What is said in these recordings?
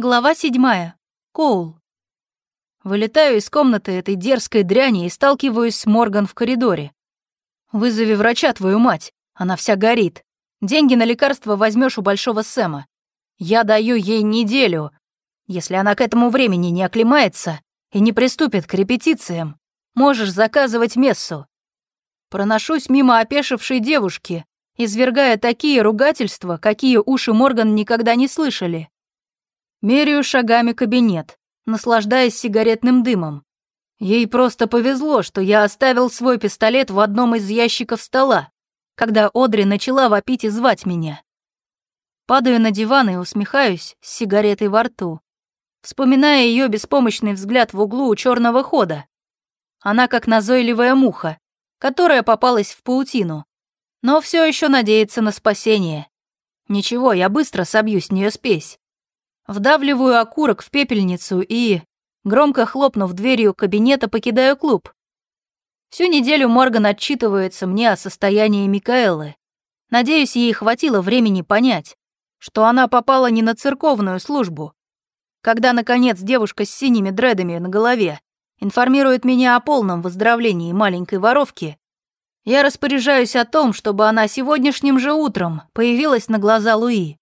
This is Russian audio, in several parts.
Глава седьмая. Коул. Вылетаю из комнаты этой дерзкой дряни и сталкиваюсь с Морган в коридоре. «Вызови врача, твою мать, она вся горит. Деньги на лекарства возьмешь у Большого Сэма. Я даю ей неделю. Если она к этому времени не оклемается и не приступит к репетициям, можешь заказывать мессу». Проношусь мимо опешившей девушки, извергая такие ругательства, какие уши Морган никогда не слышали. Меряю шагами кабинет, наслаждаясь сигаретным дымом. Ей просто повезло, что я оставил свой пистолет в одном из ящиков стола, когда Одри начала вопить и звать меня. Падаю на диван и усмехаюсь с сигаретой во рту, вспоминая ее беспомощный взгляд в углу у черного хода. Она как назойливая муха, которая попалась в паутину, но все еще надеется на спасение. Ничего, я быстро собью с нее спесь. Вдавливаю окурок в пепельницу и, громко хлопнув дверью кабинета, покидаю клуб. Всю неделю Морган отчитывается мне о состоянии Микаэлы. Надеюсь, ей хватило времени понять, что она попала не на церковную службу. Когда, наконец, девушка с синими дредами на голове информирует меня о полном выздоровлении маленькой воровки, я распоряжаюсь о том, чтобы она сегодняшним же утром появилась на глаза Луи.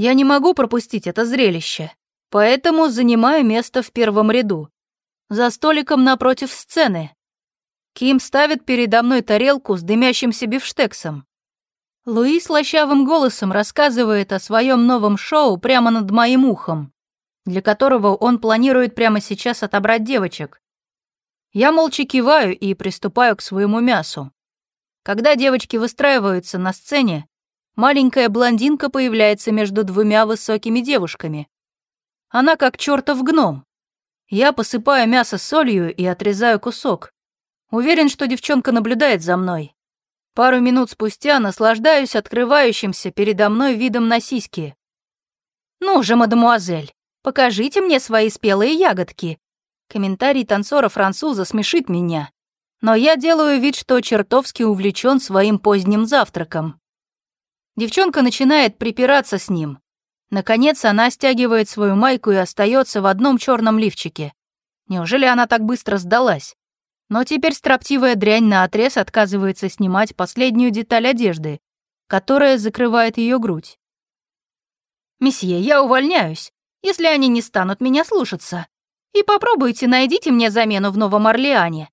Я не могу пропустить это зрелище, поэтому занимаю место в первом ряду, за столиком напротив сцены. Ким ставит передо мной тарелку с дымящимся бифштексом. Луи слащавым голосом рассказывает о своем новом шоу прямо над моим ухом, для которого он планирует прямо сейчас отобрать девочек. Я молча киваю и приступаю к своему мясу. Когда девочки выстраиваются на сцене, маленькая блондинка появляется между двумя высокими девушками. Она как чертов гном. Я посыпаю мясо солью и отрезаю кусок. Уверен, что девчонка наблюдает за мной. Пару минут спустя наслаждаюсь открывающимся передо мной видом на сиськи. «Ну же, мадемуазель, покажите мне свои спелые ягодки». Комментарий танцора-француза смешит меня. Но я делаю вид, что чертовски увлечен своим поздним завтраком. Девчонка начинает припираться с ним. Наконец она стягивает свою майку и остается в одном черном лифчике. Неужели она так быстро сдалась? Но теперь строптивая дрянь на отрез отказывается снимать последнюю деталь одежды, которая закрывает ее грудь. «Месье, я увольняюсь, если они не станут меня слушаться. И попробуйте, найдите мне замену в Новом Орлеане».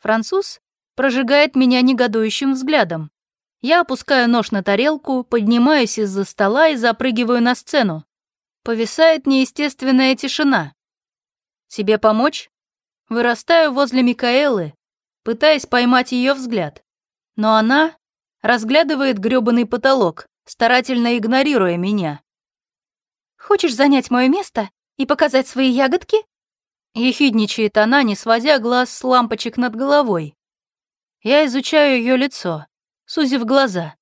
Француз прожигает меня негодующим взглядом. Я опускаю нож на тарелку, поднимаюсь из-за стола и запрыгиваю на сцену. Повисает неестественная тишина. «Тебе помочь?» Вырастаю возле Микаэлы, пытаясь поймать ее взгляд. Но она разглядывает грёбаный потолок, старательно игнорируя меня. «Хочешь занять мое место и показать свои ягодки?» Ехидничает она, не сводя глаз с лампочек над головой. Я изучаю ее лицо сузив глаза.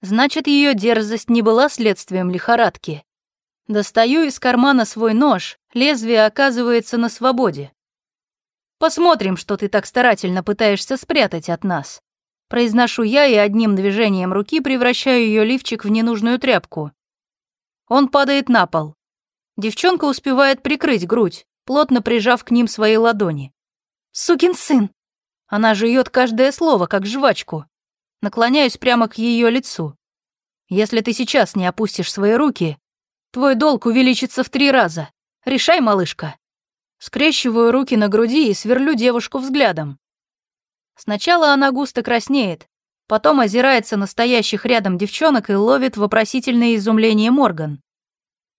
Значит, ее дерзость не была следствием лихорадки. Достаю из кармана свой нож, лезвие оказывается на свободе. «Посмотрим, что ты так старательно пытаешься спрятать от нас». Произношу я и одним движением руки превращаю ее лифчик в ненужную тряпку. Он падает на пол. Девчонка успевает прикрыть грудь, плотно прижав к ним свои ладони. «Сукин сын!» Она жует каждое слово, как жвачку. Наклоняюсь прямо к ее лицу. Если ты сейчас не опустишь свои руки, твой долг увеличится в три раза. Решай, малышка. Скрещиваю руки на груди и сверлю девушку взглядом. Сначала она густо краснеет, потом озирается на стоящих рядом девчонок и ловит вопросительное изумление Морган.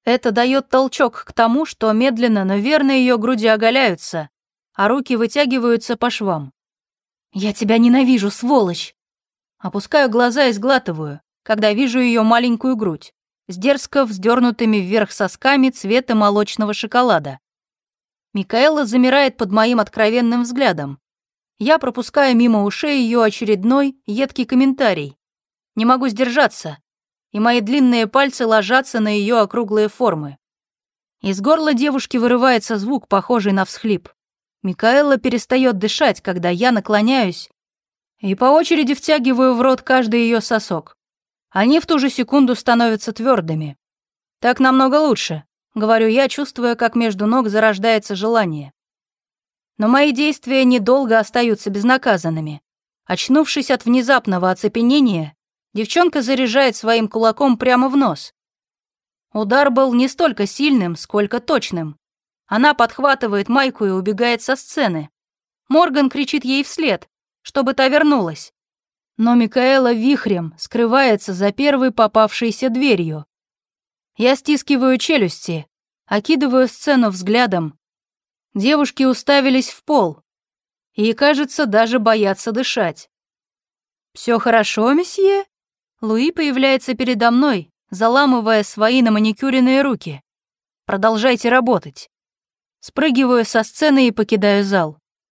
Это дает толчок к тому, что медленно, но верно ее груди оголяются, а руки вытягиваются по швам. «Я тебя ненавижу, сволочь!» Опускаю глаза и сглатываю, когда вижу ее маленькую грудь, с дерзко вздернутыми вверх сосками цвета молочного шоколада. Микаэла замирает под моим откровенным взглядом. Я пропускаю мимо ушей ее очередной едкий комментарий. Не могу сдержаться, и мои длинные пальцы ложатся на ее округлые формы. Из горла девушки вырывается звук, похожий на всхлип. Микаэла перестает дышать, когда я наклоняюсь и по очереди втягиваю в рот каждый ее сосок. Они в ту же секунду становятся твердыми. «Так намного лучше», — говорю я, чувствуя, как между ног зарождается желание. Но мои действия недолго остаются безнаказанными. Очнувшись от внезапного оцепенения, девчонка заряжает своим кулаком прямо в нос. Удар был не столько сильным, сколько точным. Она подхватывает майку и убегает со сцены. Морган кричит ей вслед, чтобы та вернулась. Но Микаэла вихрем скрывается за первой попавшейся дверью. Я стискиваю челюсти, окидываю сцену взглядом. Девушки уставились в пол и, кажется, даже боятся дышать. «Все хорошо, месье?» Луи появляется передо мной, заламывая свои на маникюренные руки. «Продолжайте работать». Спрыгиваю со сцены и покидаю зал.